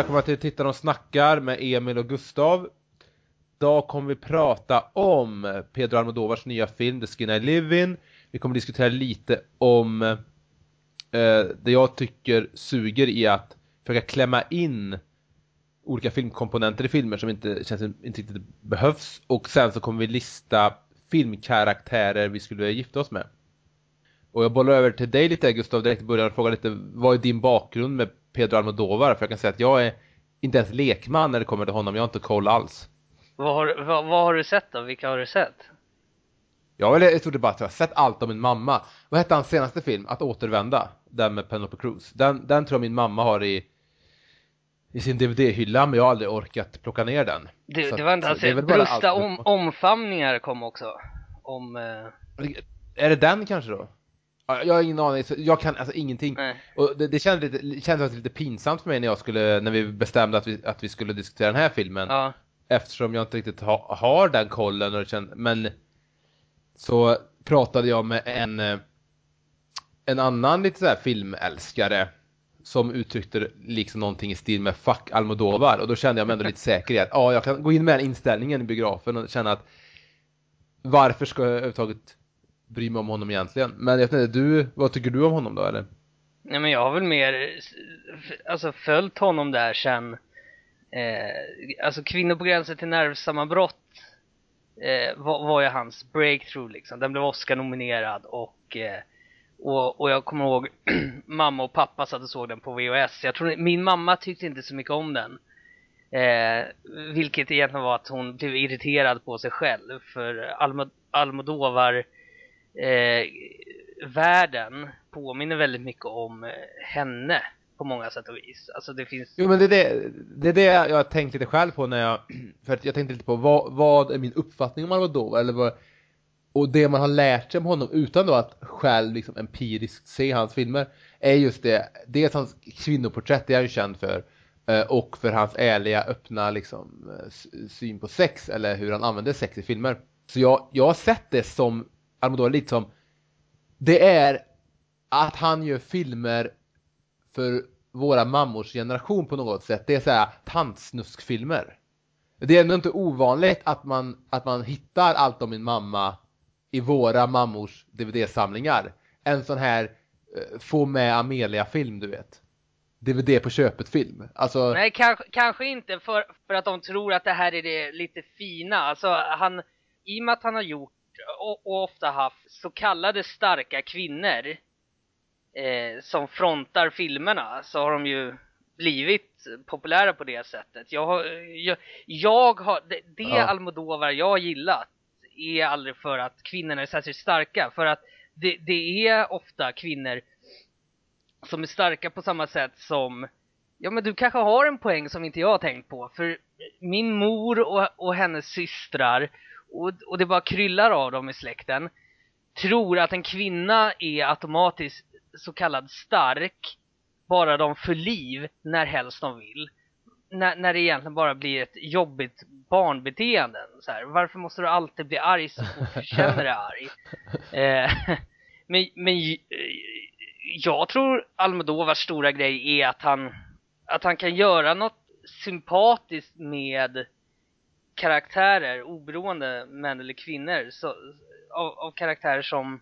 Välkomna till Tittar och snackar med Emil och Gustav. Idag kommer vi prata om Pedro Almodovars nya film The Skin I Live In. Vi kommer diskutera lite om eh, det jag tycker suger i att försöka klämma in olika filmkomponenter i filmer som inte känns inte riktigt behövs och sen så kommer vi lista filmkaraktärer vi skulle gifta oss med. Och jag bollar över till dig lite Gustav direkt i början och frågar lite vad är din bakgrund med Pedro Almodovar? För jag kan säga att jag är inte ens lekman när det kommer till honom, jag har inte koll alls. Vad har, vad, vad har du sett då? Vilka har du sett? Jag har i stort sett bara jag har sett allt om min mamma. Vad hette hans senaste film? Att återvända. Den med Penelope Cruz. Den, den tror jag min mamma har i i sin DVD-hylla men jag har aldrig orkat plocka ner den. Det, det var inte alltså, Brusta om, omfamningar kom också. Om... Eh... Är det den kanske då? Jag har ingen aning, jag kan alltså ingenting. Nej. Och det, det kändes lite, kändes lite pinsamt för mig när jag skulle, när vi bestämde att vi, att vi skulle diskutera den här filmen. Ja. Eftersom jag inte riktigt ha, har den kollen och kände, men så pratade jag med en en annan lite så här filmälskare som uttryckte liksom någonting i stil med fuck Almodovar och då kände jag mig ändå lite säker i att ja, jag kan gå in med den inställningen i biografen och känna att varför ska jag överhuvudtaget bry mig om honom egentligen? Men jag vet inte, du, vad tycker du om honom då eller? Nej men jag har väl mer, alltså följt honom där sen, eh, alltså Kvinnor på gränsen till nervsammanbrott eh, var, var ju hans breakthrough liksom. Den blev Oscar-nominerad och eh, och, och jag kommer ihåg mamma och pappa satt och såg den på VHS. Jag tror min mamma tyckte inte så mycket om den. Eh, vilket egentligen var att hon blev irriterad på sig själv. För Almod Almodovar eh, världen påminner väldigt mycket om eh, henne på många sätt och vis. Alltså det finns... Jo men det är det, det, är det jag har tänkt lite själv på när jag, för att jag tänkte lite på vad, vad är min uppfattning om Almodovar eller vad, och det man har lärt sig om honom utan då att själv liksom empiriskt se hans filmer är just det, dels hans kvinnoporträtt, det är han ju känd för eh, och för hans ärliga, öppna liksom, eh, syn på sex eller hur han använder sex i filmer. Så jag, jag har sett det som, Almodovar lite som, det är att han gör filmer för våra mammors generation på något sätt. Det är så här tantsnuskfilmer. Det är ändå inte ovanligt att man, att man hittar allt om min mamma i våra mammors DVD-samlingar. En sån här eh, få med Amelia-film, du vet. DVD på köpet-film. Alltså... Nej, kanske, kanske inte för, för att de tror att det här är det lite fina. Alltså, han, i och med att han har gjort och, och ofta haft så kallade starka kvinnor eh, som frontar filmerna så har de ju blivit populära på det sättet. Jag har, jag, jag har det, det ja. Almodovar jag har gillat är aldrig för att kvinnorna är särskilt starka. För att det, det är ofta kvinnor som är starka på samma sätt som Ja men du kanske har en poäng som inte jag har tänkt på. För min mor och, och hennes systrar, och, och det bara kryllar av dem i släkten, tror att en kvinna är automatiskt så kallad stark bara de för liv när helst de vill när, när det egentligen bara blir ett jobbigt barnbeteende. Så här, varför måste du alltid bli arg så fort du känner dig arg? Eh, men, men jag tror Almodovars stora grej är att han, att han kan göra något sympatiskt med karaktärer, oberoende män eller kvinnor, så, av, av karaktärer som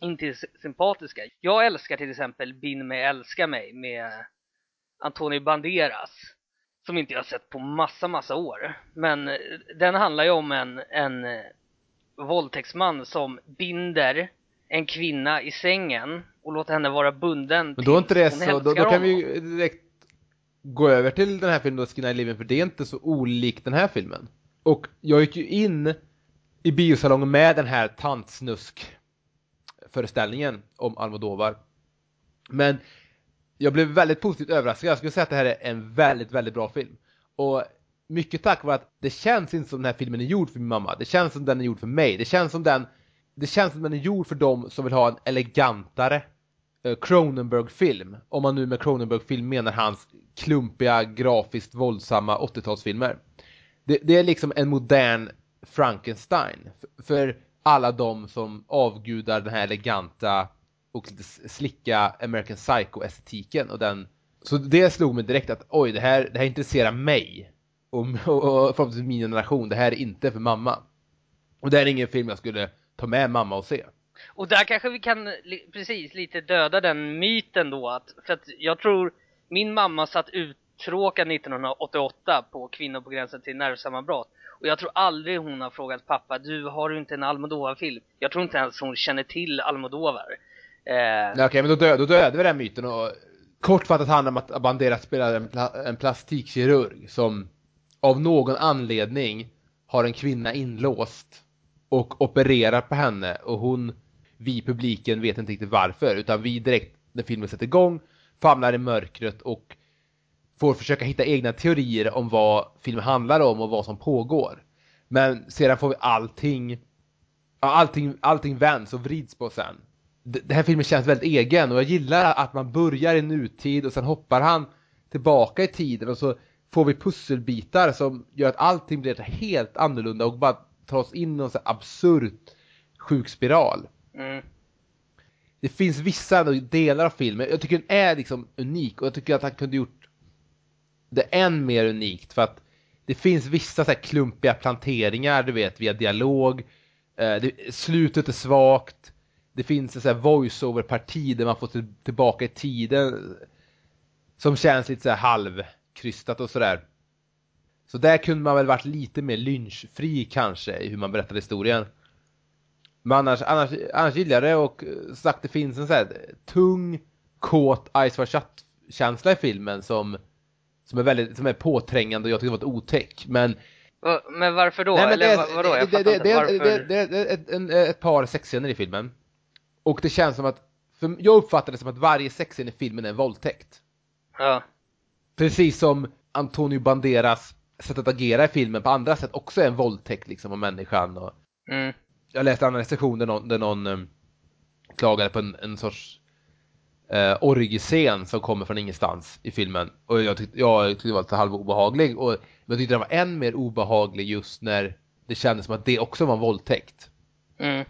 inte är sympatiska. Jag älskar till exempel Bin mig, älska mig med Antonio Banderas som inte jag har sett på massa, massa år. Men eh, den handlar ju om en, en eh, våldtäktsman som binder en kvinna i sängen och låter henne vara bunden Men då är inte det så, då, då kan vi ju direkt gå över till den här filmen då, Skinny Living, för det är inte så olikt den här filmen. Och jag gick ju in i biosalongen med den här tantsnusk föreställningen om Almodovar. Men jag blev väldigt positivt överraskad. Jag skulle säga att det här är en väldigt, väldigt bra film. Och mycket tack vare att det känns inte som den här filmen är gjord för min mamma. Det känns som den är gjord för mig. Det känns som den, det känns som den är gjord för dem som vill ha en elegantare Eh, Cronenberg-film. Om man nu med Cronenberg-film menar hans klumpiga, grafiskt våldsamma 80-talsfilmer. Det, det, är liksom en modern Frankenstein. För, alla de som avgudar den här eleganta och lite slicka American Psycho-estetiken och den Så det slog mig direkt att oj, det här, det här intresserar mig. Och, och, och förhoppningsvis min generation. Det här är inte för mamma. Och det här är ingen film jag skulle ta med mamma och se. Och där kanske vi kan precis lite döda den myten då att, för att jag tror min mamma satt uttråkad 1988 på Kvinnor på gränsen till nervsammanbrott. Och jag tror aldrig hon har frågat pappa, du har du inte en Almodovar-film? Jag tror inte ens hon känner till Almodovar. Eh... Okej, okay, men då, dö, då dödade vi den myten och kortfattat handlar om att Banderas spelar en, pla en plastikkirurg som av någon anledning har en kvinna inlåst och opererar på henne och hon, vi publiken vet inte riktigt varför utan vi direkt när filmen sätter igång famlar i mörkret och får försöka hitta egna teorier om vad filmen handlar om och vad som pågår. Men sedan får vi allting allting, allting vänds och vrids på sen. Den här filmen känns väldigt egen och jag gillar att man börjar i nutid och sen hoppar han tillbaka i tiden och så får vi pusselbitar som gör att allting blir helt annorlunda och bara tar oss in i någon så absurd sjukspiral. Mm. Det finns vissa delar av filmen, jag tycker den är liksom unik och jag tycker att han kunde gjort det än mer unikt för att det finns vissa så här klumpiga planteringar, du vet, via dialog. Eh, det, slutet är svagt. Det finns en så här voice-over-parti där man får till, tillbaka i tiden som känns lite så här halvkrystat och sådär. Så där kunde man väl varit lite mer lynchfri kanske i hur man berättar historien. Men annars, annars, annars gillar jag det och sagt det finns en så här tung, kåt Ice for känsla i filmen som som är väldigt som är påträngande och jag tycker det var ett otäck. Men men varför då? Nej, men Eller det, vadå? Jag det, det, det, varför... det, det, det är ett, en, ett par sexscener i filmen. Och det känns som att, för jag uppfattar det som att varje sexscen i filmen är en våldtäkt. Ja. Precis som Antonio Banderas sätt att agera i filmen på andra sätt också är en våldtäkt liksom av människan. Och mm. Jag läste en annan recension där någon, där någon um, klagade på en, en sorts eh, orgscen som kommer från ingenstans i filmen. Och jag tyckte, jag tyckte det var lite halv obehaglig. Och jag tyckte den var än mer obehaglig just när det kändes som att det också var en våldtäkt. Mm.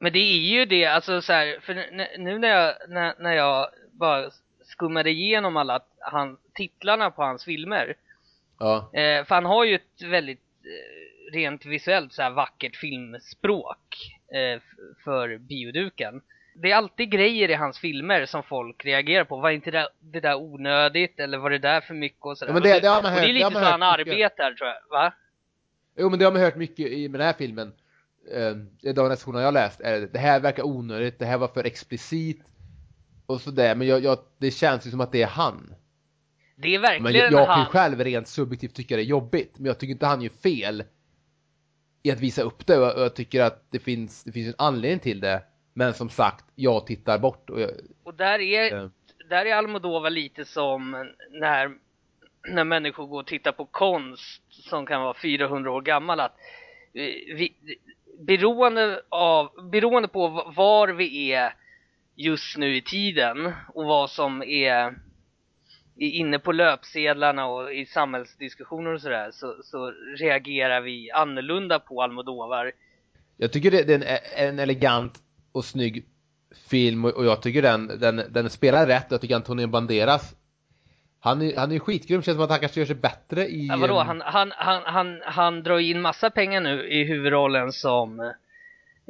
Men det är ju det, alltså så här, för nu när jag, när, när jag bara skummade igenom alla han, titlarna på hans filmer. Ja. Eh, för han har ju ett väldigt eh, rent visuellt så här vackert filmspråk eh, för bioduken det är alltid grejer i hans filmer som folk reagerar på. Var inte det, det där onödigt eller var det där för mycket och sådär. Ja, men det, det har man hört, och det är lite så han arbetar tror jag, va? Jo men det har man hört mycket i med den här filmen. Eh, de recensioner jag läst är det här verkar onödigt, det här var för explicit och sådär. Men jag, jag, det känns ju som att det är han. Det är verkligen men jag, jag kan han. själv rent subjektivt tycka det är jobbigt. Men jag tycker inte han gör fel i att visa upp det. Och jag tycker att det finns, det finns en anledning till det. Men som sagt, jag tittar bort. Och, jag, och där är, äh, där är Almodova lite som när, när människor går och tittar på konst som kan vara 400 år gammal. Att vi, beroende, av, beroende på var vi är just nu i tiden och vad som är, är inne på löpsedlarna och i samhällsdiskussioner och sådär så, så reagerar vi annorlunda på Almodovar. Jag tycker det, det är en, en elegant och snygg film och jag tycker den, den, den spelar rätt. Jag tycker Antonio Banderas han är, han är skitgrym, känns som att han kanske gör sig bättre i... Ja, vadå? Han, han, han, han, han drar in massa pengar nu i huvudrollen som eh,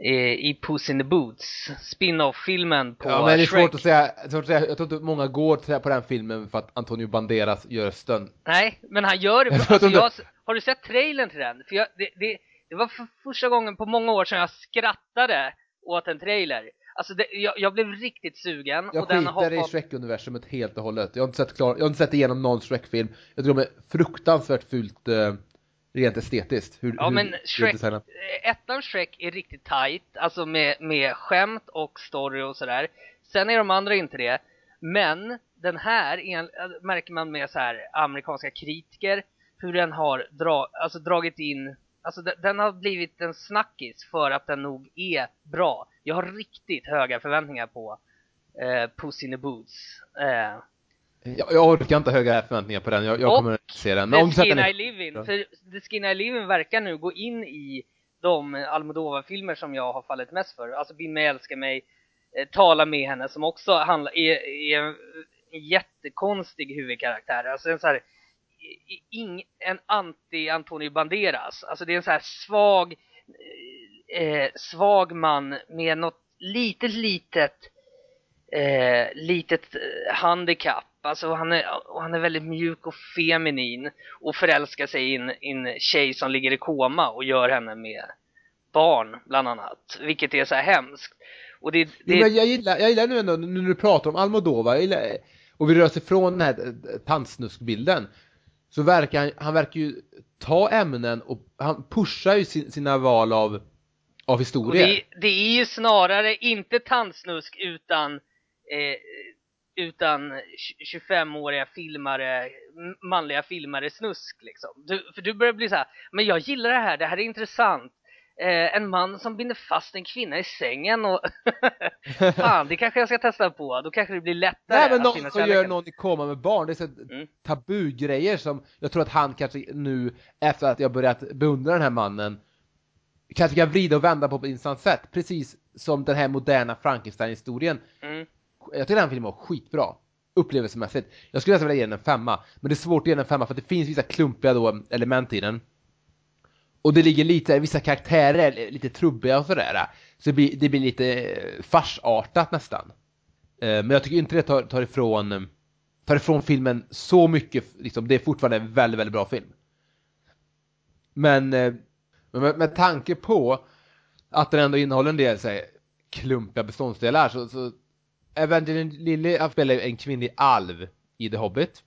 i Puss in the Boots, spin-off-filmen på Ja, men det är svårt att säga, svårt att säga, jag tror inte många går på den filmen för att Antonio Banderas gör rösten. Nej, men han gör det bra. Alltså, jag, har du sett trailern till den? För jag, det, det, det var för första gången på många år sedan jag skrattade åt en trailer. Alltså det, jag, jag, blev riktigt sugen. Jag och skiter hoppade... i Shrek-universumet helt och hållet. Jag har inte sett, klar, jag har inte sett igenom någon Shrek-film. Jag tror de är fruktansvärt fult uh, rent estetiskt. Hur, ja hur, men Shrek, ettan Shrek är riktigt tight, alltså med, med skämt och story och sådär. Sen är de andra inte det. Men den här en, märker man med så här amerikanska kritiker hur den har dra, alltså dragit in Alltså den, har blivit en snackis för att den nog är bra. Jag har riktigt höga förväntningar på eh, Puss in the Boots. Eh. Jag, jag orkar inte höga förväntningar på den, jag, jag kommer att se den. Men The Skin I Live In, för The Skin I Live In verkar nu gå in i de Almodovar-filmer som jag har fallit mest för. Alltså Be mig, älska mig, eh, Tala med henne som också handlar, är, är en jättekonstig huvudkaraktär. Alltså en så här, ing, en anti-Antonio Banderas. Alltså det är en så här svag, eh, svag man med något litet, litet, eh, litet handikapp. Alltså han är, han är väldigt mjuk och feminin och förälskar sig i en, en tjej som ligger i koma och gör henne med barn bland annat. Vilket är så här hemskt. Och det, det... Jo, men jag gillar, jag gillar nu ändå, nu när du pratar om Almodovar, gillar, och vi rör oss ifrån den här tandsnuskbilden så verkar han, han verkar ju ta ämnen och han pushar ju sin, sina val av, av historier. Det, det, är ju snarare inte tandsnusk utan eh, utan 25-åriga filmare, manliga filmare snusk liksom. Du, för du börjar bli så här, men jag gillar det här, det här är intressant eh, en man som binder fast en kvinna i sängen och fan, det kanske jag ska testa på. Då kanske det blir lättare Nej men någon som gör någon i koma med barn, det är så mm. tabugrejer som jag tror att han kanske nu, efter att jag börjat beundra den här mannen, kanske kan vrida och vända på ett intressant sätt. Precis som den här moderna Frankenstein-historien. Mm. Jag tycker den filmen var skitbra upplevelsemässigt. Jag skulle nästan vilja ge den en femma. Men det är svårt att ge den en femma för att det finns vissa klumpiga då element i den. Och det ligger lite, vissa karaktärer lite trubbiga och sådär. Så det blir, det blir lite eh, farsartat nästan. Eh, men jag tycker inte det tar, tar ifrån tar ifrån filmen så mycket, liksom, det är fortfarande en väldigt, väldigt bra film. Men eh, med, med tanke på att den ändå innehåller en del så här, klumpiga beståndsdelar så, så Evangeline Lilly spelar en kvinnlig alv i The Hobbit.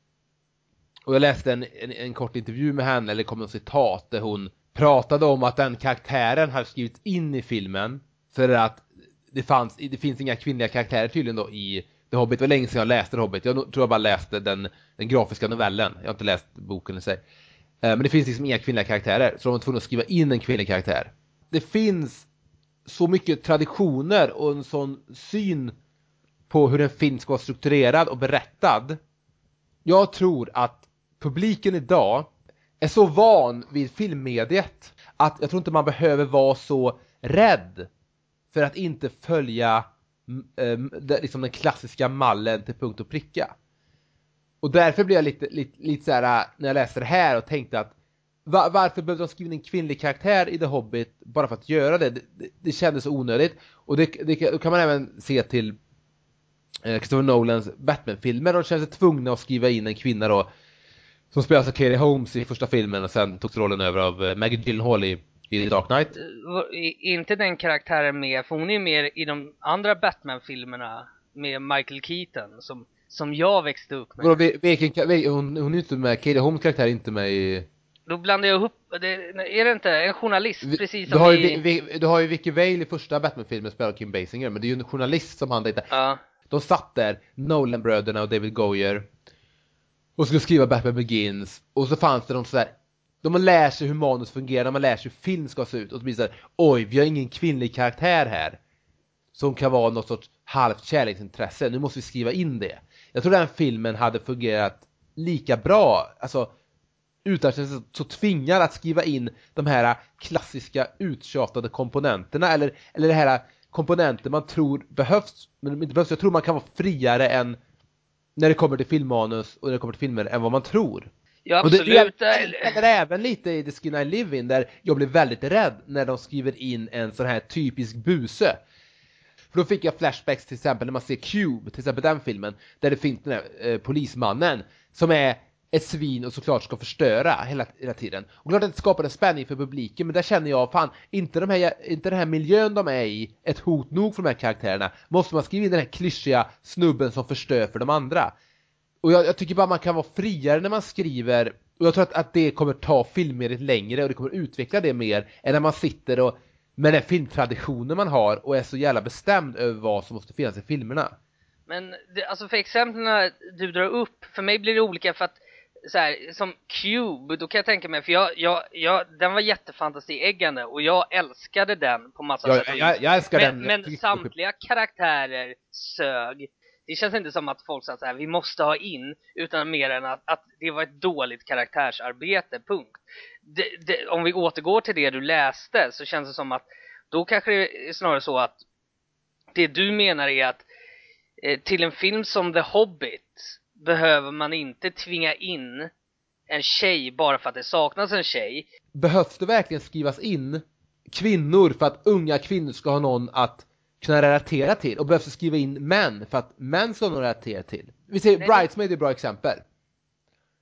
Och jag läste en, en, en kort intervju med henne, eller kom något citat där hon pratade om att den karaktären hade skrivits in i filmen för att det, fanns, det finns inga kvinnliga karaktärer tydligen då i The Hobbit. Det var länge sedan jag läste The Hobbit. Jag tror jag bara läste den, den grafiska novellen. Jag har inte läst boken i sig. Eh, men det finns liksom inga kvinnliga karaktärer. Så de var tvungna att skriva in en kvinnlig karaktär. Det finns så mycket traditioner och en sån syn på hur en film ska vara strukturerad och berättad. Jag tror att publiken idag är så van vid filmmediet att jag tror inte man behöver vara så rädd för att inte följa mm, ehm, liksom den klassiska mallen till punkt och pricka. Och därför blev jag lite, lite, lite så här äh, när jag läste det här och tänkte att var, varför behövde de skriva in en kvinnlig karaktär i The Hobbit bara för att göra det? Det, det, det kändes onödigt. Och det, det kan man även se till Christopher Nolans Batman-filmer. De kände sig tvungna att skriva in en kvinna då som spelas av Katie Holmes i första filmen och sen togs rollen över av eh, Maggie Gyllenhaal i, i Dark Knight. Är inte den karaktären med, för hon är ju med i de andra Batman-filmerna med Michael Keaton som, som jag växte upp med. Vadå, vilken, hon, hon är inte med, Katie Holmes karaktär är inte med i... Då blandar jag ihop, det, är det inte en journalist vi, precis som du har, i... vi, du har ju Vicky Vale i första Batman-filmen spelar Kim Basinger, men det är ju en journalist som han inte. Ja. De satt där, Nolan-bröderna och David Goyer och skulle skriva Batman Begins och så fanns det de sådär de man lär sig hur manus fungerar, när man lär sig hur film ska se ut och så blir det såhär, oj, vi har ingen kvinnlig karaktär här som kan vara något sorts halvt kärleksintresse, nu måste vi skriva in det. Jag tror den filmen hade fungerat lika bra, alltså utan att känna så tvingad att skriva in de här klassiska uttjatade komponenterna eller, eller det här komponenter man tror behövs, men inte behövs. Jag tror man kan vara friare än när det kommer till filmmanus och när det kommer till filmer än vad man tror. Ja, absolut. Och det gäller även lite i The Skin I Live In där jag blev väldigt rädd när de skriver in en sån här typisk buse. För då fick jag flashbacks till exempel när man ser Cube, till exempel den filmen, där det finns den här eh, polismannen som är ett svin och såklart ska förstöra hela, hela tiden. Och klart att det skapar en spänning för publiken, men där känner jag, fan, inte, de här, inte den här miljön de är i ett hot nog för de här karaktärerna. Måste man skriva in den här klyschiga snubben som förstör för de andra. Och jag, jag tycker bara man kan vara friare när man skriver, och jag tror att, att det kommer ta filmmediet längre och det kommer utveckla det mer än när man sitter och med den filmtraditionen man har och är så jävla bestämd över vad som måste finnas i filmerna. Men det, alltså för exemplen du drar upp, för mig blir det olika för att så här, som Cube, då kan jag tänka mig, för jag, jag, jag, den var jättefantasiäggande och jag älskade den på massa ja, sätt. Jag, jag älskar men, den. Men samtliga karaktärer sög. Det känns inte som att folk sa så här, vi måste ha in, utan mer än att, att det var ett dåligt karaktärsarbete, punkt. Det, det, om vi återgår till det du läste så känns det som att då kanske det är snarare så att det du menar är att eh, till en film som The Hobbit behöver man inte tvinga in en tjej bara för att det saknas en tjej. Behövs det verkligen skrivas in kvinnor för att unga kvinnor ska ha någon att kunna relatera till? Och behövs det skriva in män för att män ska ha någon att relatera till? Vi säger Nej. Bridesmaid är ett bra exempel.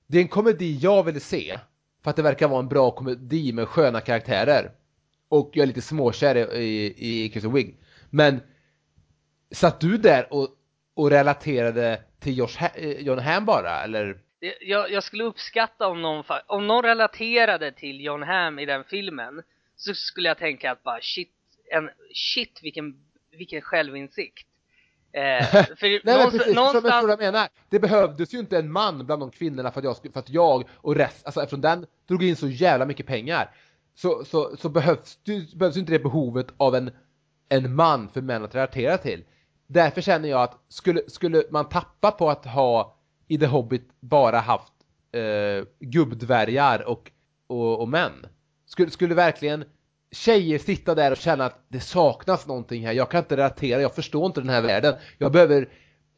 Det är en komedi jag ville se. För att det verkar vara en bra komedi med sköna karaktärer. Och jag är lite småkär i, i, i Kristen Wiig. Men satt du där och, och relaterade till Josh ha eh, John Hamm bara, eller? Jag, jag skulle uppskatta om någon, om någon relaterade till John Hamm i den filmen så skulle jag tänka att bara shit, en, shit vilken, vilken självinsikt. Eh, Nej någonstans, precis, någonstans jag menar? Det behövdes ju inte en man bland de kvinnorna för att jag, för att jag och rest, alltså eftersom den drog in så jävla mycket pengar så, så, så behövs, behövs inte det behovet av en, en man för män att relatera till. Därför känner jag att skulle, skulle man tappa på att ha i The Hobbit bara haft eh, gubbdvärgar och, och, och män skulle, skulle verkligen tjejer sitta där och känna att det saknas någonting här. Jag kan inte relatera, jag förstår inte den här världen. Jag behöver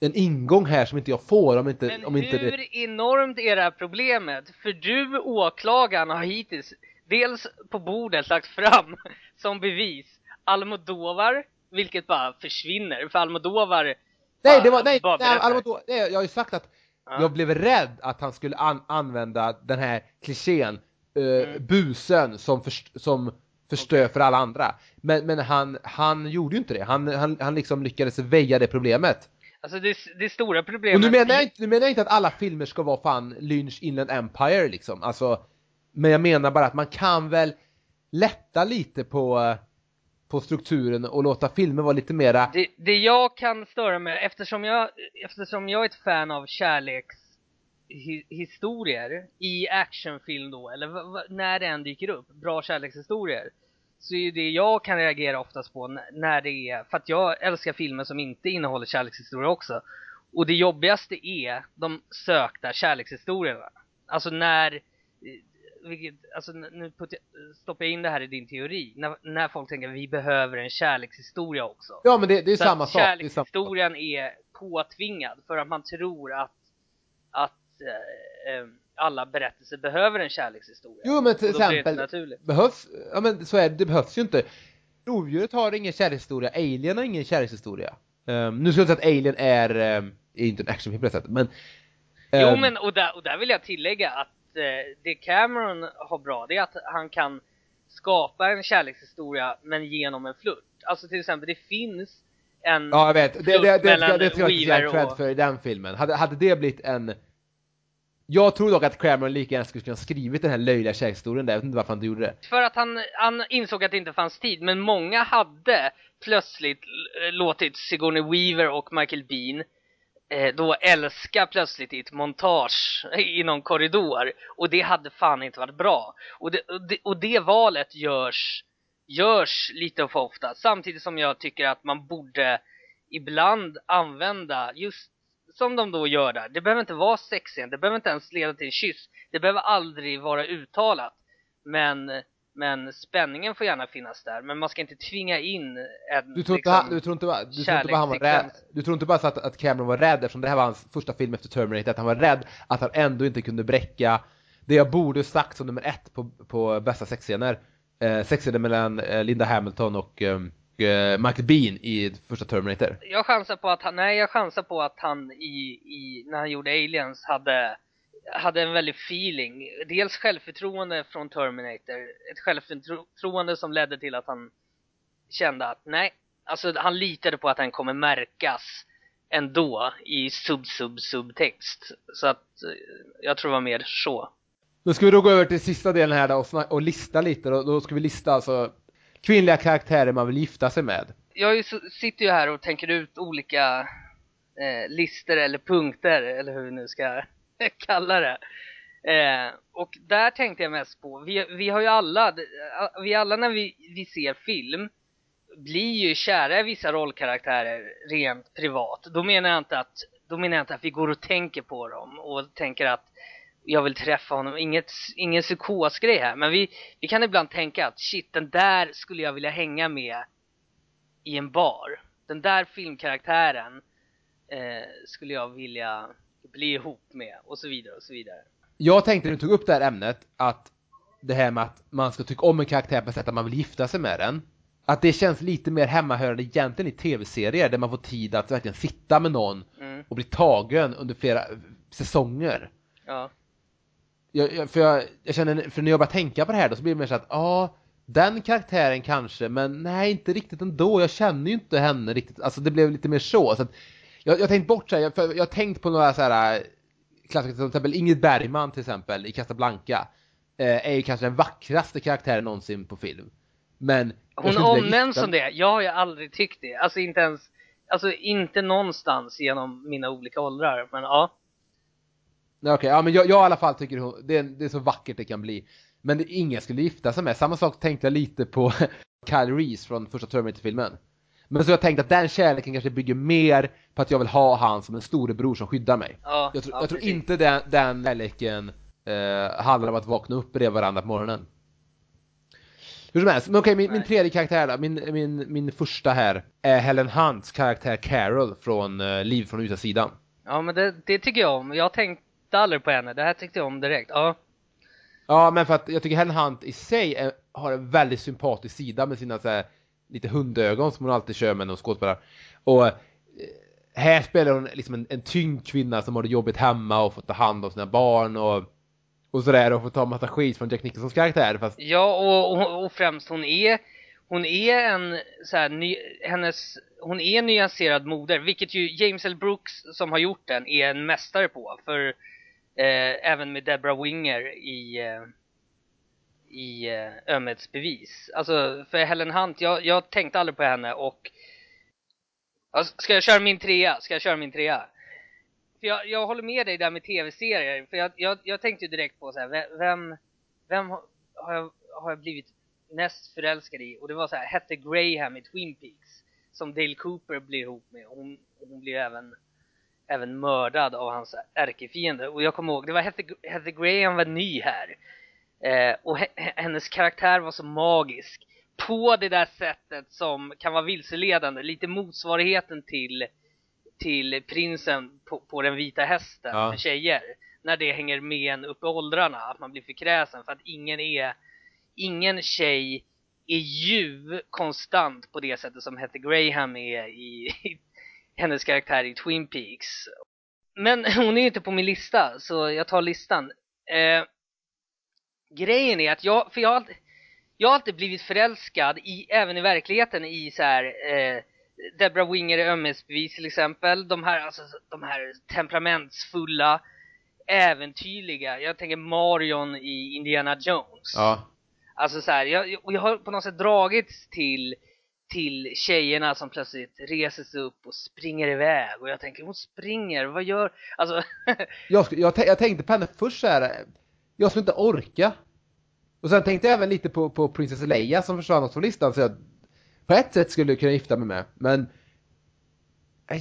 en ingång här som inte jag får om inte, Men om inte hur det... enormt är det här problemet? För du, åklagaren, har hittills dels på bordet lagt fram som bevis Almodovar, vilket bara försvinner. För Almodovar Nej, det var, nej, nej. Almodovar, nej, jag har ju sagt att Ja. jag blev rädd att han skulle an, använda den här klichén, eh, Mm. busen som, först, som förstör för alla andra. Men, men han, han gjorde ju inte det. Han, han, han liksom lyckades väja det problemet. Alltså det, det stora problemet... Och nu menar, jag inte, nu menar jag inte att alla filmer ska vara fan Lynch Inland Empire liksom, alltså Men jag menar bara att man kan väl lätta lite på, eh, på strukturen och låta filmer vara lite mera Det, det jag kan störa mig, eftersom jag, eftersom jag är ett fan av kärlekshistorier i actionfilm då, eller v- v- när det än dyker upp, bra kärlekshistorier. Så är ju det jag kan reagera oftast på när det är, för att jag älskar filmer som inte innehåller kärlekshistorier också. Och det jobbigaste är de sökta kärlekshistorierna. Alltså när, vilket, alltså nu stoppar jag in det här i din teori, när, när folk tänker vi behöver en kärlekshistoria också. Ja men det, det är Så samma att sak. Det är är påtvingad för att man tror att, att eh, eh, alla berättelser behöver en kärlekshistoria. Jo men till exempel, behövs, ja men så är det, det behövs ju inte. Rovdjuret har ingen kärlekshistoria, Alien har ingen kärlekshistoria. Um, nu ska jag säga att Alien är, um, är inte en actionfilm på det sättet, men Jo ehm, men och där, och där vill jag tillägga att det Cameron har bra det är att han kan skapa en kärlekshistoria men genom en flört. Alltså till exempel det finns en Ja, jag vet. Det, det, det, det, det, tror jag inte cred och- för i den filmen. Hade, hade det blivit en... Jag tror dock att Cameron lika gärna skulle kunna skrivit den här löjliga kärlekshistorien där. Jag vet inte varför han gjorde det. För att han, han insåg att det inte fanns tid, men många hade plötsligt eh, låtit Sigourney Weaver och Michael Bean eh, Eh, då älska plötsligt i ett montage i någon korridor. Och det hade fan inte varit bra. Och det, och det, och det valet görs, görs lite för ofta. Samtidigt som jag tycker att man borde ibland använda just som de då gör där. Det behöver inte vara sexscen, det behöver inte ens leda till en kyss. Det behöver aldrig vara uttalat. Men, men spänningen får gärna finnas där. Men man ska inte tvinga in en Du tror inte, liksom, han, du tror inte, bara, du tror inte bara han var rädd, du tror inte bara så att, att Cameron var rädd eftersom det här var hans första film efter Terminator, att han var rädd att han ändå inte kunde bräcka det jag borde sagt som nummer ett på, på bästa sexscener. Eh, sexscener mellan eh, Linda Hamilton och eh, eh, Michael Bean i första Terminator. Jag chansar på att han, nej jag chansar på att han i, i när han gjorde Aliens hade hade en väldig feeling. Dels självförtroende från Terminator. Ett självförtroende som ledde till att han kände att nej, alltså han litade på att han kommer märkas ändå i sub-sub-subtext. Så att eh, jag tror det var mer så. Då ska vi då gå över till sista delen här då och, och lista lite då, då ska vi lista alltså kvinnliga karaktärer man vill gifta sig med. jag sitter ju här och tänker ut olika eh, lister eller punkter eller hur vi nu ska kalla det. Eh, och där tänkte jag mest på, vi, vi har ju alla, vi alla när vi, vi ser film blir ju kära i vissa rollkaraktärer rent privat. Då menar jag inte att, då menar jag inte att vi går och tänker på dem och tänker att jag vill träffa honom, Inget, ingen psykosgrej här. Men vi, vi kan ibland tänka att shit, den där skulle jag vilja hänga med i en bar. Den där filmkaraktären eh, skulle jag vilja bli ihop med och så vidare och så vidare. Jag tänkte när du tog upp det här ämnet att det här med att man ska tycka om en karaktär på sätt att man vill gifta sig med den. Att det känns lite mer hemmahörande egentligen i tv-serier där man får tid att verkligen sitta med någon Mm. och bli tagen under flera säsonger. Ja. Jag, jag, för jag, jag känner, för när jag börjar tänka på det här då så blir det mer så att, ja, den karaktären kanske, men nej inte riktigt ändå. Jag känner ju inte henne riktigt. Alltså det blev lite mer så. så att, jag, jag har tänkt bort så här, jag, jag har tänkt på några så här äh, klassiker, till exempel Ingrid Bergman till exempel i Casablanca. Eh, är ju kanske den vackraste karaktären någonsin på film. Men Hon omnämns som det. Jag har ju aldrig tyckt det. Alltså inte ens, alltså inte någonstans genom mina olika åldrar. Men ja. Okej, ja men jag, jag i alla fall tycker hon, det, är, det är så vackert det kan bli. Men det, ingen skulle gifta sig med. Samma sak tänkte jag lite på Kyle Reese från första Terminator-filmen. Men så jag tänkte att den kärleken kanske bygger mer på att jag vill ha han som en storebror som skyddar mig. ja Jag, tror- ja, jag tror inte den, den kärleken eh, handlar om att vakna upp bredvid varandra på morgonen. Hur som helst, men okej, min, min tredje karaktär då, min, min, min första här är Helen Hunts karaktär Carol från eh, Liv från utsidan. Ja men det, det tycker jag om. Jag tänkte aldrig på henne. Det här tyckte jag om direkt. Ja. Ja, men för att jag tycker Helen Hunt i sig är, har en väldigt sympatisk sida med sina så här, lite hundögon som hon alltid kör med när hon skådespelar. Och eh, här spelar hon liksom en, en tyngd kvinna som har det jobbigt hemma och får ta hand om sina barn och, och sådär och får ta massa skit från Jack Nicholsons karaktär fast Ja och, och, och främst hon är hon är en så här, ny, hennes, hon är en nyanserad moder, vilket ju James L. Brooks som har gjort den är en mästare på. För eh, även med Deborah Winger i, eh, i eh, Ömhetsbevis. Alltså för Helen Hunt, jag, jag tänkte aldrig på henne och alltså, ska jag köra min trea? Ska jag köra min trea? För jag, jag håller med dig där med tv-serier, för jag, jag, jag tänkte ju direkt på så här, vem, vem har jag, har jag blivit näst förälskad i? Och det var så här, hette Graham i Twin Peaks, som Dale Cooper blir ihop med. Och hon, hon blir även, även mördad av hans ärkefiende. Och jag kommer ihåg, det var Heather Graham var ny här. Eh, och he, hennes karaktär var så magisk. På det där sättet som kan vara vilseledande, lite motsvarigheten till till prinsen på, på den vita hästen Ja. med tjejer. När det hänger med en upp i åldrarna, att man blir för kräsen för att ingen är ingen tjej är ju konstant på det sättet som Hette Graham är i, i hennes karaktär i Twin Peaks. Men hon är ju inte på min lista, så jag tar listan. Eh, grejen är att jag, för jag har alltid, jag har alltid blivit förälskad i, även i verkligheten i så här eh, Deborah Winger i Ömhetsbevis till exempel. De här, alltså, de här temperamentsfulla, äventyrliga. Jag tänker Marion i Indiana Jones. ja. Alltså så här, jag, jag har på något sätt dragits till, till tjejerna som plötsligt reser sig upp och springer iväg. Och jag tänker, hon springer, vad gör... Alltså, Jag, jag, jag tänkte på henne först så här. Jag skulle inte orka. Och sen tänkte jag även lite på, på Princess Leia som försvann från listan så jag på ett sätt skulle jag kunna gifta mig med, men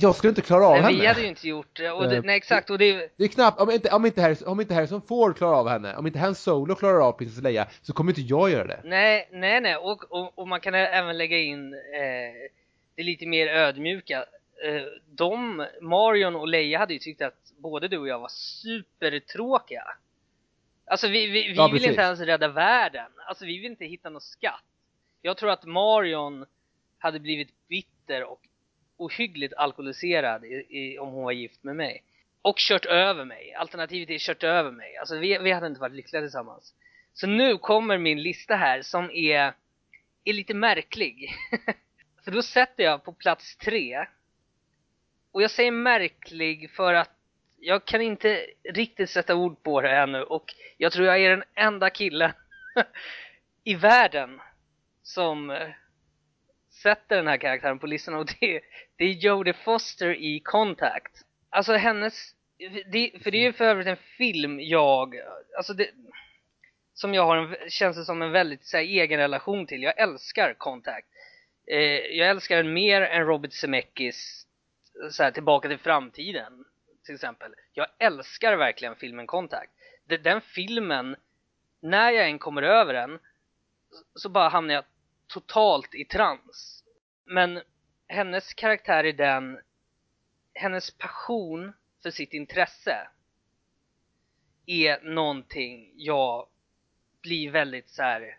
jag skulle inte klara av henne. vi hade ju inte gjort det. Och det, Eh, nej exakt, och det, Det är knappt, om inte, om inte, Harrison, om inte Harrison Ford klarar av henne, om inte Han Solo klarar av Princess Leia, så kommer inte jag göra det. Nej, nej, nej. Och, och, och man kan även lägga in eh, det lite mer ödmjuka. Eh, de, Marion och Leia hade ju tyckt att både du och jag var supertråkiga. Alltså vi, vi, vi Ja, vill precis. inte ens rädda världen. Alltså vi vill inte hitta någon skatt. Jag tror att Marion hade blivit bitter och ohyggligt alkoholiserad i, i, om hon var gift med mig. Och kört över mig. Alternativet är kört över mig. Alltså vi, vi hade inte varit lyckliga tillsammans. Så nu kommer min lista här som är, är lite märklig. för då sätter jag på plats tre. Och jag säger märklig för att jag kan inte riktigt sätta ord på det ännu och jag tror jag är den enda killen i världen som eh, sätter den här karaktären på listan och det, det är Jodie Foster i Contact. Alltså hennes, det, för det är ju för övrigt en film jag, alltså det, som jag har en, känns det som en väldigt så här, egen relation till. Jag älskar Contact. Eh, jag älskar den mer än Robert Zemeckis så här, Tillbaka till framtiden till exempel. Jag älskar verkligen filmen Contact. Den filmen, när jag än kommer över den så bara hamnar jag totalt i trans. Men hennes karaktär i den hennes passion för sitt intresse är någonting jag blir väldigt så här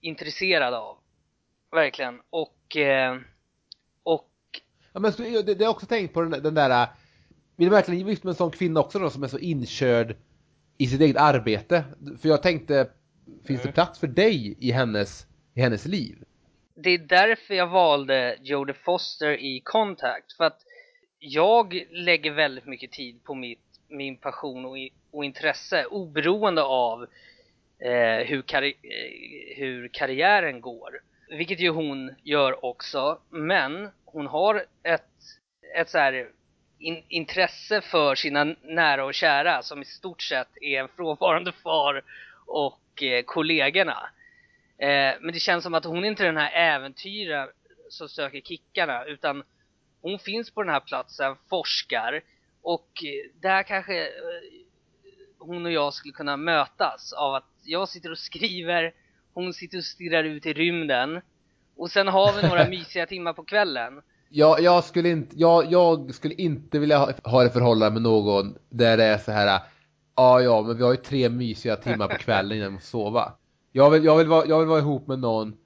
intresserad av. Verkligen. Och, eh, och Ja, men det, det, det har jag också tänkt på den, den där, vill du verkligen gifta med en sån kvinna också då som är så inkörd i sitt eget arbete? För jag tänkte, finns det plats för dig i hennes, i hennes liv? det är därför jag valde Jodie Foster i Contact. För att jag lägger väldigt mycket tid på mitt, min passion och, i- och intresse oberoende av eh, hur, karri- eh, hur karriären går. Vilket ju hon gör också. Men hon har ett, ett så här in, intresse för sina nära och kära som i stort sett är en frånvarande far och eh, kollegorna. Eh, men det känns som att hon inte är den här äventyraren som söker kickarna utan hon finns på den här platsen, forskar och eh, där kanske eh, hon och jag skulle kunna mötas av att jag sitter och skriver, hon sitter och stirrar ut i rymden och sen har vi några mysiga timmar på kvällen. Jag, jag, skulle inte, jag, jag skulle inte vilja ha, ha ett förhållande med någon där det är så här. Ja, ja, men vi har ju tre mysiga timmar på kvällen innan vi sova. Jag vill, jag, vill vara, jag vill vara ihop med någon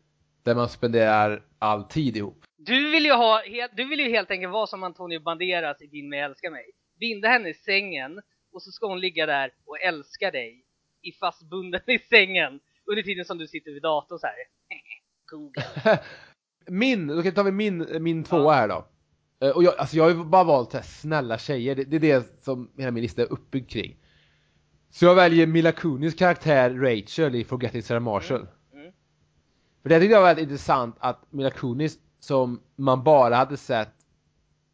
där man spenderar all tid ihop. Du vill ju ha, du vill ju helt enkelt vara som Antonio Banderas i Din med älska mig. Binda henne i sängen och så ska hon ligga där och älska dig i fastbunden i sängen under tiden som du sitter vid datorn så här. Google. Min, då tar vi min, min tvåa här då. Eh, Och jag, alltså jag har ju bara valt här snälla tjejer, det, det är det som hela min lista är uppbyggd kring. Så jag väljer Mila Kunis karaktär Rachel i Forgetting Sarah Marshall. Mm. För det tyckte jag var väldigt intressant att Mila Kunis, som man bara hade sett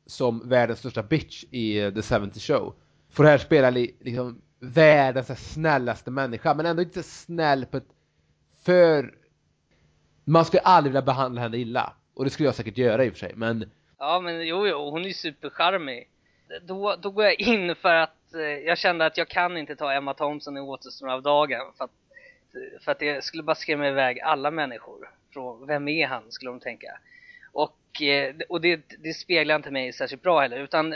som världens största bitch i eh, The 70 Show, får här spela li, liksom världens snällaste människa, men ändå inte snäll på ett för... Man skulle aldrig vilja behandla henne illa. Och det skulle jag säkert göra i och för sig, men Ja men jo, jo, hon är ju supercharmig. Då, då går jag in för att eh, jag kände att jag kan inte ta Emma Thompson i återstoden av dagen. För att, för att det skulle bara skrämma iväg alla människor. Från, vem är han, skulle de tänka. Och, eh, och det, det speglar inte mig särskilt bra heller. Utan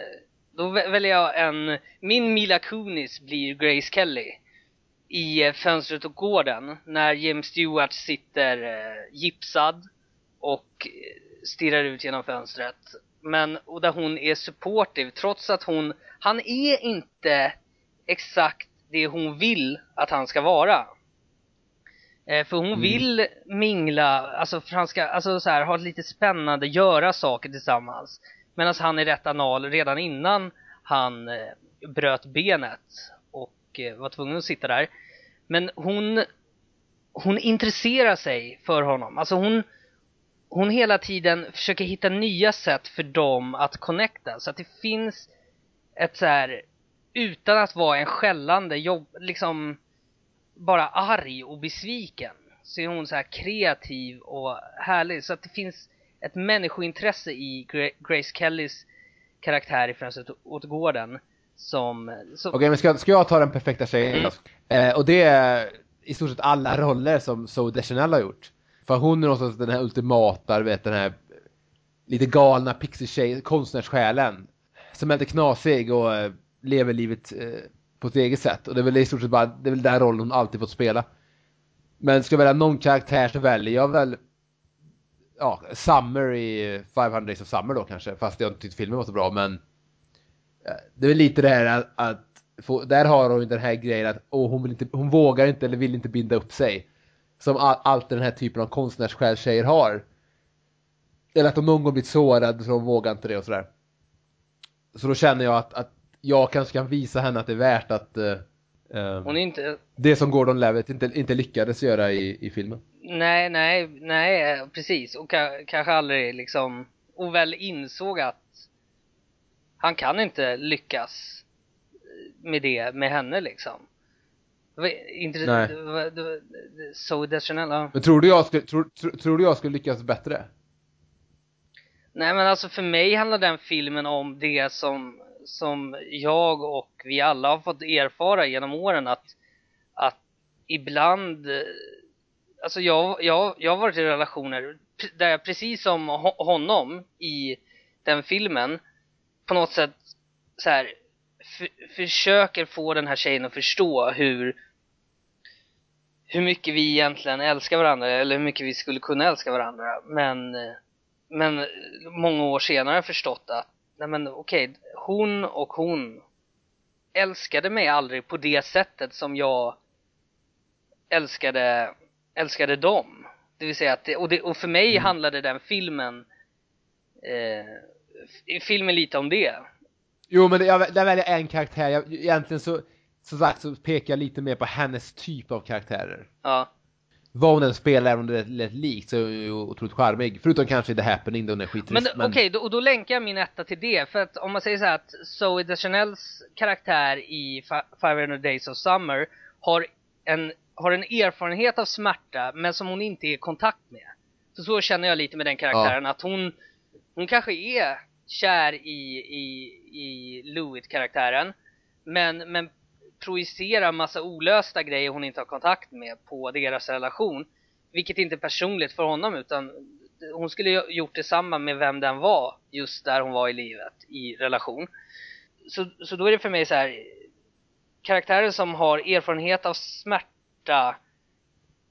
då väljer jag en, min Mila Kunis blir Grace Kelly. I eh, Fönstret och gården. När James Stewart sitter eh, gipsad och eh, stirrar ut genom fönstret. Men, och där hon är supportive trots att hon, han är inte exakt det hon vill att han ska vara. Eh, för hon Mm. vill mingla, alltså för han ska, alltså så här, ha lite spännande, göra saker tillsammans. Medan han är rätt anal redan innan han eh, bröt benet och var tvungen att sitta där. Men hon, hon intresserar sig för honom. Alltså hon, hon hela tiden försöker hitta nya sätt för dem att connecta. Så att det finns ett så här utan att vara en skällande jobb, liksom bara arg och besviken. Så är hon så här kreativ och härlig. Så att det finns ett människointresse i Grace Kellys karaktär i Fönstret åt gården. Som, som okej, men ska, ska jag ta den perfekta tjejen? Mm. Eh, och det är i stort sett alla roller som Zoe Deschanel har gjort. För hon är någonstans den här ultimata, du vet den här lite galna pixie-tjej, konstnärssjälen. Som är lite knasig och eh, lever livet eh, på ett eget sätt. Och det är väl i stort sett bara, det är väl den rollen hon alltid fått spela. Men ska jag välja någon karaktär så väljer jag väl ja, Summer i 500 Days of Summer då kanske. Fast jag inte tyckte filmen var så bra men det är lite det här att, att få, där har hon den här grejen att åh, hon, vill inte, hon vågar inte eller vill inte binda upp sig. Som all, allt den här typen av konstnärssjälstjejer har. Eller att de någon gång blivit sårade så de vågar inte det och sådär. Så då känner jag att, att jag kanske kan visa henne att det är värt att eh, eh, hon är inte, det som Gordon Levitt inte, inte lyckades göra i, i filmen. nej, nej, nej, precis. Och ka, kanske aldrig liksom, och väl insåg att han kan inte lyckas med det med henne liksom. Var- så Deschanel. Men tror du jag skulle, tror, tror, tror du jag skulle lyckas bättre? Nej men alltså för mig handlar den filmen om det som, som jag och vi alla har fått erfara genom åren att, att ibland, eh, alltså jag, jag, jag har varit i relationer där jag precis som ho- honom i den filmen på något sätt så här försöker få den här tjejen att förstå hur hur mycket vi egentligen älskar varandra eller hur mycket vi skulle kunna älska varandra men men många år senare har jag förstått att nej men okej, okay, hon och hon älskade mig aldrig på det sättet som jag älskade, älskade dem. Det vill säga att, det, och, det, och för mig mm. handlade den filmen eh, filmen lite om det. Jo men jag, där väljer jag en karaktär, jag, egentligen så som sagt så pekar jag lite mer på hennes typ av karaktärer. Ja. Vad hon än spelar, om det lät likt, så är hon otroligt charmig. Förutom kanske The Happening, då hon är skittrist. Men, men... okej, okay, och då länkar jag min etta till det. För att om man säger så här att Zoe Deschanels karaktär i 500 Days of Summer har en, har en erfarenhet av smärta, men som hon inte är i kontakt med. För så känner jag lite med den karaktären, ja. att hon, hon kanske är kär i, i, i Louis-karaktären, men, men projicerar massa olösta grejer hon inte har kontakt med på deras relation. Vilket inte är personligt för honom utan hon skulle gjort detsamma med vem den var just där hon var i livet i relation. Så, så då är det för mig så här karaktärer som har erfarenhet av smärta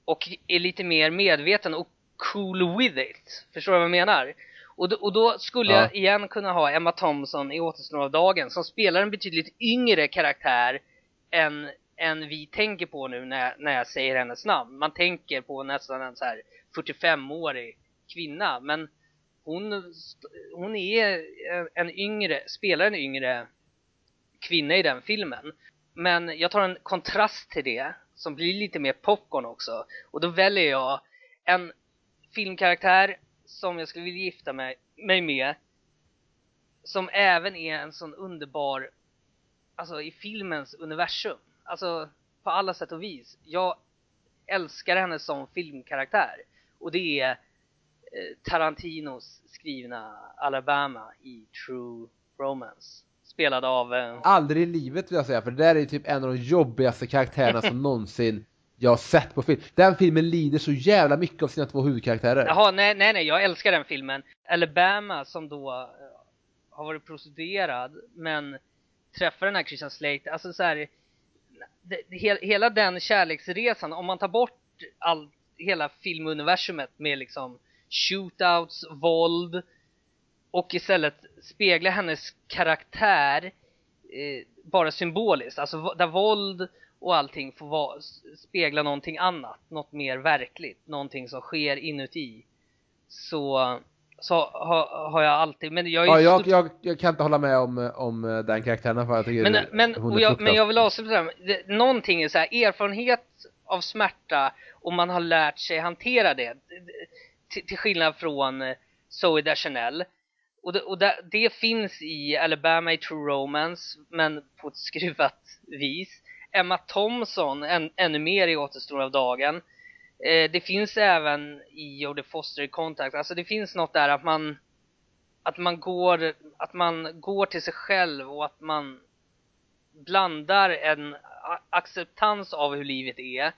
och är lite mer medveten och cool with it. Förstår du vad jag menar? Och då, och då skulle ja. jag igen kunna ha Emma Thompson i Återstår av dagen som spelar en betydligt yngre karaktär än, än vi tänker på nu när, när jag säger hennes namn. Man tänker på nästan en så här 45-årig kvinna, men hon, hon är en yngre, spelar en yngre kvinna i den filmen. Men jag tar en kontrast till det som blir lite mer popcorn också. Och då väljer jag en filmkaraktär som jag skulle vilja gifta mig, mig med som även är en sån underbar alltså i filmens universum. Alltså på alla sätt och vis. Jag älskar henne som filmkaraktär. Och det är eh, Tarantinos skrivna Alabama i True Romance. Spelad av... Eh... Aldrig i livet vill jag säga, för det där är typ en av de jobbigaste karaktärerna som någonsin jag har sett på film. Den filmen lider så jävla mycket av sina två huvudkaraktärer. Jaha, nej, nej, nej, jag älskar den filmen. Alabama som då eh, har varit prostituerad, men träffar den här Christian Slate, alltså så här, det, he, hela den kärleksresan, om man tar bort all, hela filmuniversumet med liksom shootouts, våld och istället spegla hennes karaktär eh, bara symboliskt, alltså där våld och allting får vara, spegla någonting annat, något mer verkligt, någonting som sker inuti. Så så har, har jag alltid, men jag, ja, jag, jag, jag, kan inte hålla med om, om den karaktären för jag tycker men, men, och jag, men jag vill avsluta det någonting är så här, erfarenhet av smärta och man har lärt sig hantera det. Till, till skillnad från eh, Zoe Deschanel. Och, det, och det, det, finns i Alabama i True Romance men på ett skruvat vis Emma Thompson än, ännu mer i Återstår av dagen Eh, det finns även i Jodie Foster i Contact, alltså det finns något där att man att man går, att man går till sig själv och att man blandar en acceptans av hur livet är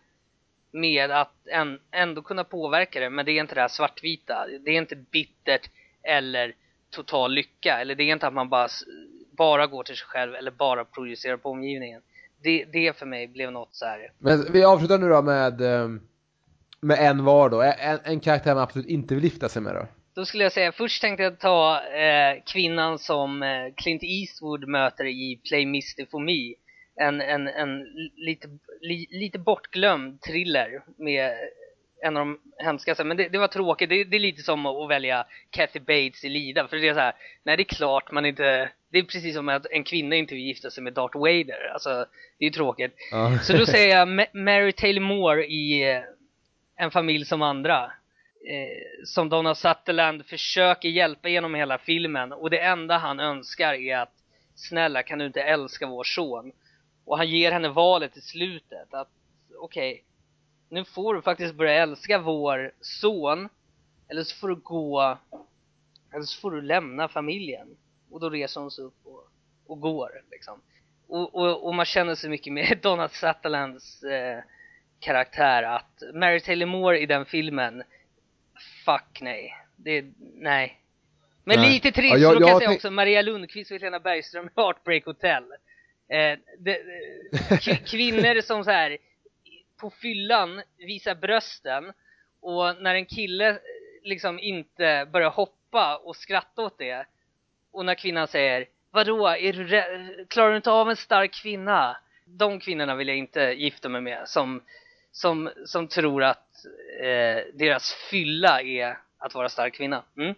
med att en, ändå kunna påverka det, men det är inte det här svartvita. Det är inte bittert eller total lycka, eller det är inte att man bara, bara går till sig själv eller bara projicerar på omgivningen. Det, det för mig blev något så här. Men vi avslutar nu då med um med en var då? En, en karaktär man absolut inte vill gifta sig med då? Då skulle jag säga, först tänkte jag ta eh, kvinnan som eh, Clint Eastwood möter i Play Misty for Me. En, en, en lite, li, lite bortglömd thriller med en av de hemskaste, men det, det var tråkigt. Det, det, är lite som att välja Kathy Bates i Lida, för det är så här, nej det är klart man inte, det är precis som att en kvinna inte vill gifta sig med Darth Vader, alltså det är tråkigt. Ja. Så då säger jag Mary Taylor Moore i eh, en familj som andra. Eh, som Donald Sutherland försöker hjälpa genom hela filmen och det enda han önskar är att snälla kan du inte älska vår son? Och han ger henne valet i slutet att okej, okay, nu får du faktiskt börja älska vår son eller så får du gå eller så får du lämna familjen. Och då reser hon sig upp och, och går liksom. Och, och, och, man känner sig mycket med Donald Sutherlands eh, karaktär att Mary Taylor Moore i den filmen, fuck nej. Det, nej. Men Nej. lite trist, Ja, jag- då kan jag säga också Maria Lundqvist och Helena Bergström i Heartbreak Hotel. Eh, det, k- kvinnor som så här på fyllan visar brösten och när en kille eh, liksom inte börjar hoppa och skratta åt det och när kvinnan säger Vadå, är du rä- klarar du inte av en stark kvinna? De kvinnorna vill jag inte gifta mig med som, som, som tror att eh, deras fylla är att vara stark kvinna. Mm?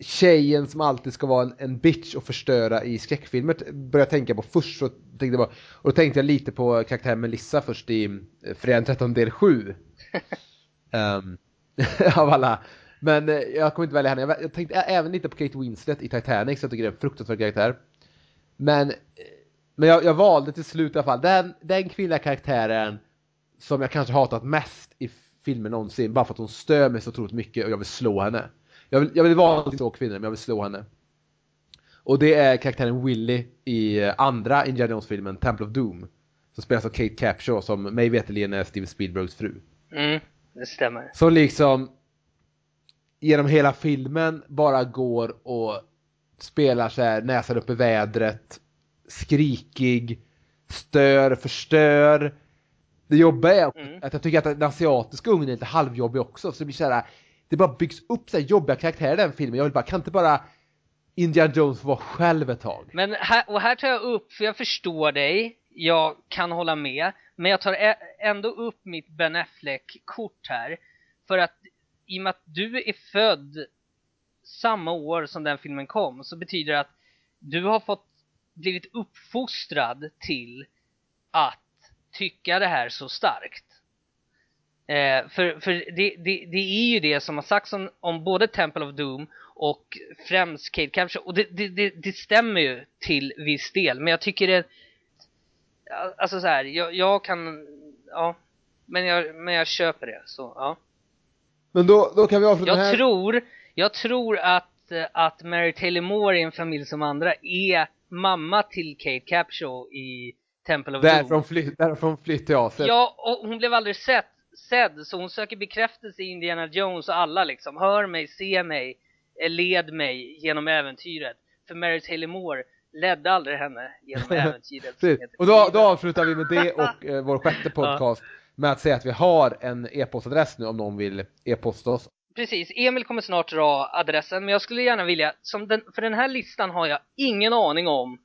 tjejen som alltid ska vara en, en bitch och förstöra i skräckfilmer började jag tänka på först så tänkte jag bara, och då tänkte jag lite på karaktären Melissa först i eh, Fredagen 13 del 7 Ehm, av alla men eh, jag kommer inte välja henne, jag, tänkte även lite på Kate Winslet i Titanic så jag tycker det är en fruktansvärd karaktär men eh, men jag, jag valde till slut i alla fall den, den kvinnliga karaktären som jag kanske hatat mest i filmer någonsin bara för att hon stör mig så otroligt mycket och jag vill slå henne jag vill, jag vill vanligtvis slå kvinnor men jag vill slå henne. Och det är karaktären Willy i eh, andra Indiana Jones-filmen Temple of Doom. Som spelas av Kate Capshaw som mig veterligen är Steven Spielbergs fru. Mm, det stämmer. Som liksom genom hela filmen bara går och spelar så här näsan upp i vädret, skrikig, stör, förstör. Det jobbiga är Mm. att jag tycker att den asiatiska ungen är lite halvjobbig också, så det blir så här, det bara byggs upp så här jobbiga karaktärer i den filmen. Jag vill bara, kan inte bara Indiana Jones vara själv ett tag? Men här, och här tar jag upp, för jag förstår dig, jag kan hålla med, men jag tar ändå upp mitt Ben Affleck-kort här. För att i och med att du är född samma år som den filmen kom, så betyder det att du har fått blivit uppfostrad till att tycka det här så starkt. Eh, för för det, det, det är ju det som har sagts om, om både Temple of Doom och främst Kate Capture. Och det, det, det, det stämmer ju till viss del. Men jag tycker det... Alltså så här, jag, jag kan... Ja. Men jag, men jag köper det. Så, ja. Men då, då kan vi avsluta Jag här. tror, jag tror att, att Mary Taylor Moore i En familj som andra är mamma till Kate Capshaw i Temple of Doom. Därifrån flytt, därifrån flytt till Asien. Ja, och hon blev aldrig sett, sedd, så hon söker bekräftelse i Indiana Jones och alla liksom. Hör mig, se mig, eh, led mig genom äventyret. För Mary Taylor Moore ledde aldrig henne genom äventyret. Och då, då avslutar vi med det och eh, vår sjätte podcast med att säga att vi har en e-postadress nu om någon vill e-posta oss. Precis, Emil kommer snart dra adressen, men jag skulle gärna vilja, som den, för den här listan har jag ingen aning om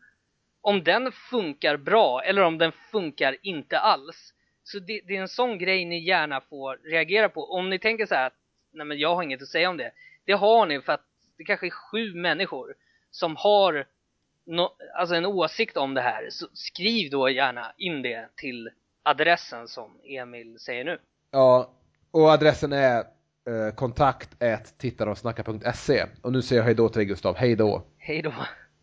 om den funkar bra eller om den funkar inte alls. Så det, det är en sån grej ni gärna får reagera på. Om ni tänker så här att, nej men jag har inget att säga om det. Det har ni för att det kanske är sju människor som har no, alltså en åsikt om det här. Så skriv då gärna in det till adressen som Emil säger nu. Ja, och adressen är eh, kontakt tittarochsnacka.se och nu säger jag hej då till dig Gustav, hej då! Hej då!